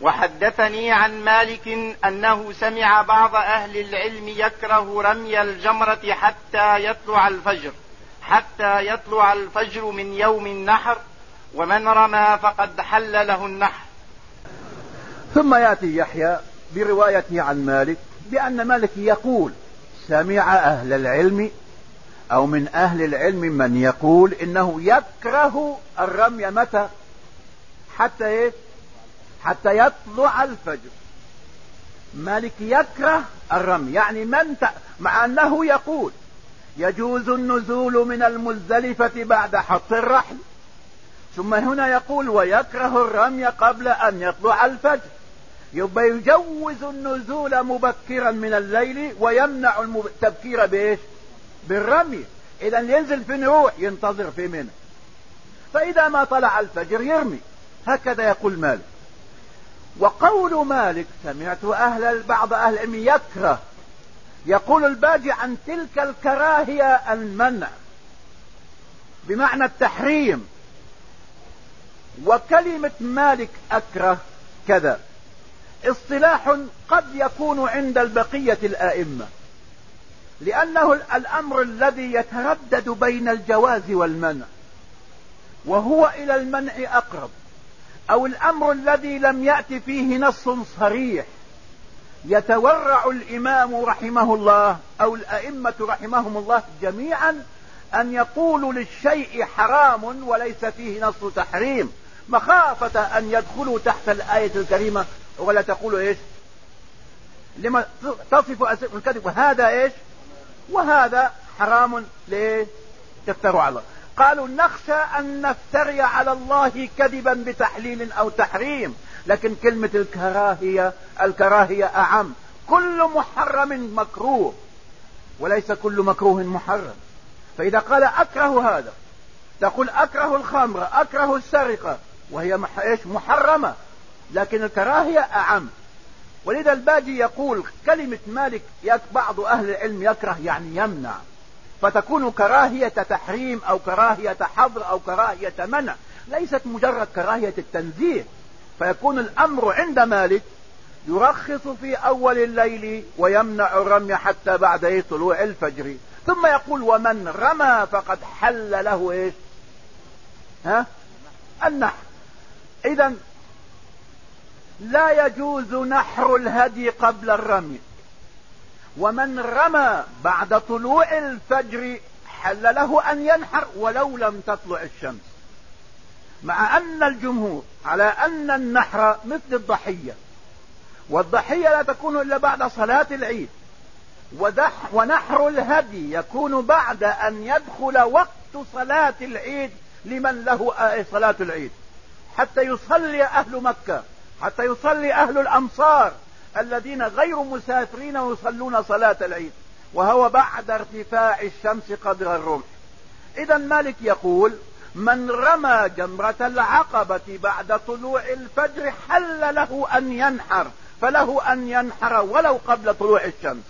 وحدثني عن مالك أنه سمع بعض أهل العلم يكره رمي الجمرة حتى يطلع الفجر حتى يطلع الفجر من يوم النحر ومن رمى فقد حل له النحر. ثم يأتي يحيى بروايته عن مالك بأن مالك يقول سمع أهل العلم أو من أهل العلم من يقول إنه يكره الرمي متى؟ حتى إيه؟ حتى يطلع الفجر. مالك يكره الرمي يعني من ت... مع أنه يقول يجوز النزول من المزدلفة بعد حط الرحل. ثم هنا يقول ويكره الرمي قبل أن يطلع الفجر. يبقى يجوز النزول مبكرا من الليل ويمنع التبكير بإيش؟ بالرمي. اذا ينزل في نروح ينتظر في منى. فإذا ما طلع الفجر يرمي. هكذا يقول مالك. وقول مالك سمعت أهل بعض أهل العلم يكره. يقول الباجي عن تلك الكراهية المنع بمعنى التحريم. وكلمة مالك أكره كذا اصطلاح قد يكون عند البقية الأئمة لأنه الأمر الذي يتردد بين الجواز والمنع وهو إلى المنع أقرب. أو الأمر الذي لم يأتي فيه نص صريح. يتورع الإمام رحمه الله أو الأئمة رحمهم الله جميعا أن يقولوا للشيء حرام وليس فيه نص تحريم. مخافة أن يدخلوا تحت الآية الكريمة ولا تقولوا إيش؟ لما تصف الكذب وهذا إيش؟ وهذا حرام. ليه؟ تفتروا على الله. قالوا نخشى أن نفتري على الله كذبا بتحليل أو تحريم. لكن كلمة الكراهية الكراهية أعم. كل محرم مكروه وليس كل مكروه محرم. فإذا قال أكره هذا تقول أكره الخمر أكره السرقة وهي إيش؟ محرمة. لكن الكراهية أعم. ولذا الباجي يقول كلمة مالك بعض أهل العلم يكره يعني يمنع. فتكون كراهية تحريم أو كراهية حظر أو كراهية منع. ليست مجرد كراهية التنزيه. فيكون الأمر عند مالك يرخص في أول الليل ويمنع الرمي حتى بعد طلوع الفجر. ثم يقول ومن رمى فقد حل له إيش ها؟ النحر. اذا لا يجوز نحر الهدي قبل الرمي. ومن رمى بعد طلوع الفجر حل له أن ينحر ولو لم تطلع الشمس. مع أن الجمهور على أن النحر مثل الضحية والضحية لا تكون إلا بعد صلاة العيد ونحر الهدي يكون بعد أن يدخل وقت صلاة العيد لمن له صلاة العيد. حتى يصلي أهل مكة حتى يصلي أهل الامصار الذين غير مسافرين ويصلون صلاة العيد وهو بعد ارتفاع الشمس قدر الرمح. اذا مالك يقول من رمى جمرة العقبة بعد طلوع الفجر حل له أن ينحر فله أن ينحر ولو قبل طلوع الشمس.